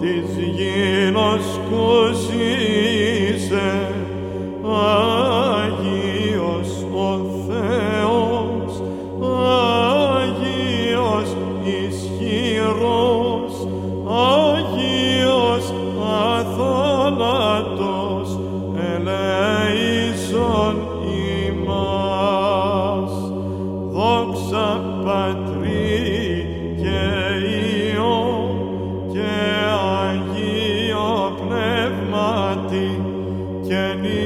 της γένας κοσίσε Δόξα Πατρί και ιό και Αγίο Πνεύματι και νύχτα.